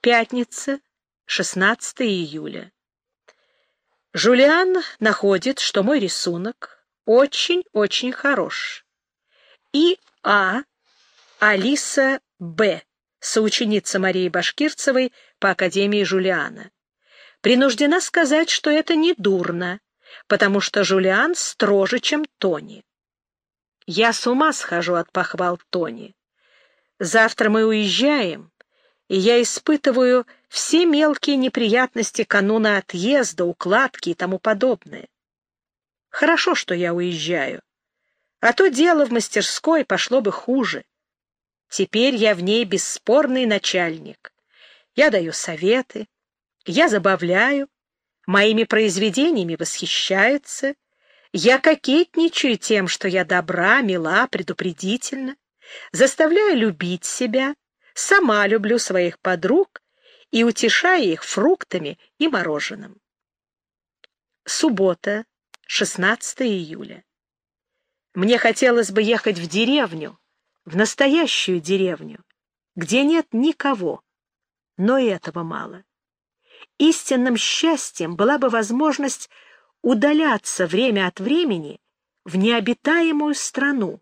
Пятница, 16 июля. Жулиан находит, что мой рисунок очень-очень хорош. И А. Алиса Б. соученица Марии Башкирцевой по Академии Жулиана. Принуждена сказать, что это не дурно, потому что Жулиан строже, чем Тони. Я с ума схожу от похвал Тони. Завтра мы уезжаем, и я испытываю все мелкие неприятности кануна отъезда, укладки и тому подобное. Хорошо, что я уезжаю, а то дело в мастерской пошло бы хуже. Теперь я в ней бесспорный начальник. Я даю советы, я забавляю, моими произведениями восхищаются, я кокетничаю тем, что я добра, мила, предупредительна, заставляю любить себя, сама люблю своих подруг и утешаю их фруктами и мороженым. Суббота, 16 июля. Мне хотелось бы ехать в деревню, в настоящую деревню, где нет никого, но и этого мало. Истинным счастьем была бы возможность удаляться время от времени в необитаемую страну,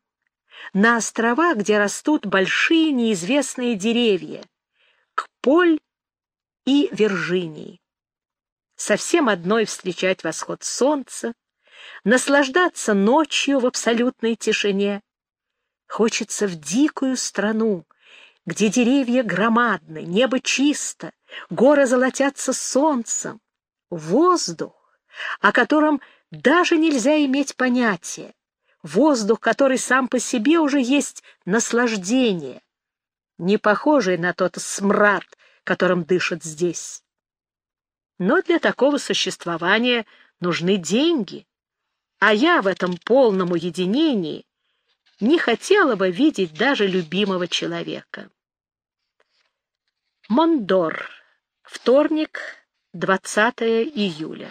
на острова, где растут большие неизвестные деревья, к Поль и Виржинии. Совсем одной встречать восход солнца, наслаждаться ночью в абсолютной тишине. Хочется в дикую страну, где деревья громадны, небо чисто, горы золотятся солнцем, воздух, о котором даже нельзя иметь понятия, воздух, который сам по себе уже есть наслаждение, не похожий на тот смрад, которым дышат здесь. Но для такого существования нужны деньги, а я в этом полном уединении не хотела бы видеть даже любимого человека. Мондор. Вторник, 20 июля.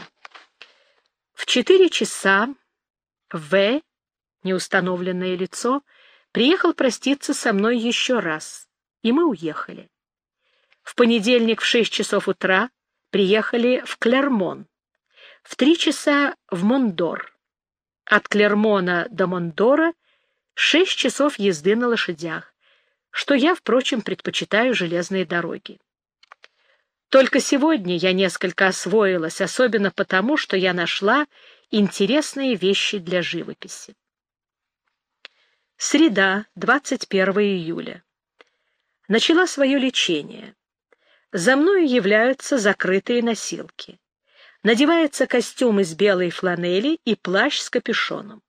В четыре часа В неустановленное лицо, приехал проститься со мной еще раз, и мы уехали. В понедельник в шесть часов утра приехали в Клермон, в три часа в Мондор. От Клермона до Мондора шесть часов езды на лошадях, что я, впрочем, предпочитаю железные дороги. Только сегодня я несколько освоилась, особенно потому, что я нашла интересные вещи для живописи. Среда, 21 июля. Начала свое лечение. За мною являются закрытые носилки. Надевается костюм из белой фланели и плащ с капюшоном.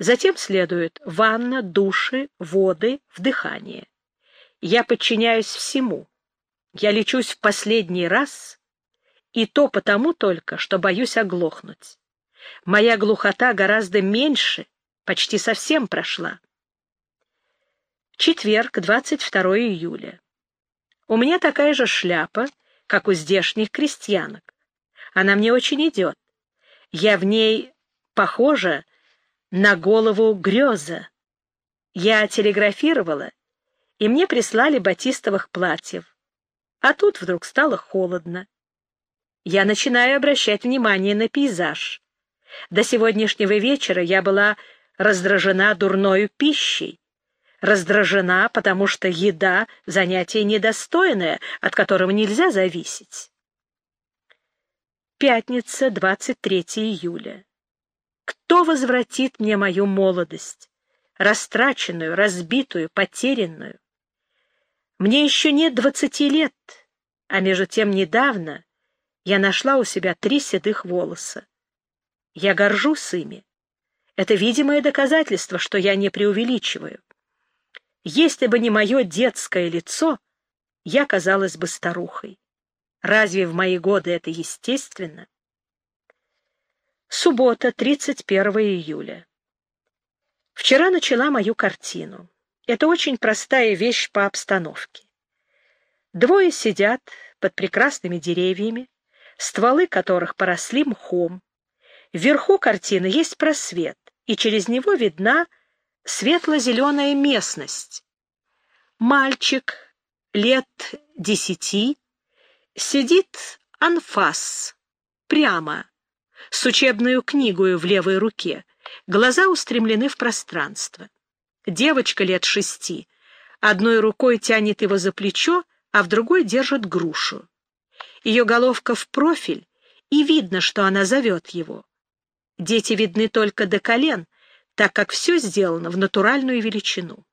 Затем следует ванна, души, воды, вдыхание. Я подчиняюсь всему. Я лечусь в последний раз, и то потому только, что боюсь оглохнуть. Моя глухота гораздо меньше, почти совсем прошла. Четверг, 22 июля. У меня такая же шляпа, как у здешних крестьянок. Она мне очень идет. Я в ней похожа на голову греза. Я телеграфировала, и мне прислали батистовых платьев. А тут вдруг стало холодно. Я начинаю обращать внимание на пейзаж. До сегодняшнего вечера я была раздражена дурною пищей, раздражена, потому что еда — занятие недостойное, от которого нельзя зависеть. Пятница, 23 июля. Кто возвратит мне мою молодость, растраченную, разбитую, потерянную? Мне еще нет двадцати лет, а между тем недавно я нашла у себя три седых волоса. Я горжусь ими. Это видимое доказательство, что я не преувеличиваю. Если бы не мое детское лицо, я казалась бы старухой. Разве в мои годы это естественно? Суббота, 31 июля. Вчера начала мою картину. Это очень простая вещь по обстановке. Двое сидят под прекрасными деревьями, стволы которых поросли мхом. Вверху картины есть просвет и через него видна светло-зеленая местность. Мальчик лет десяти Сидит анфас, прямо, с учебную книгою в левой руке, глаза устремлены в пространство. Девочка лет шести одной рукой тянет его за плечо, а в другой держит грушу. Ее головка в профиль, и видно, что она зовет его. Дети видны только до колен, так как все сделано в натуральную величину.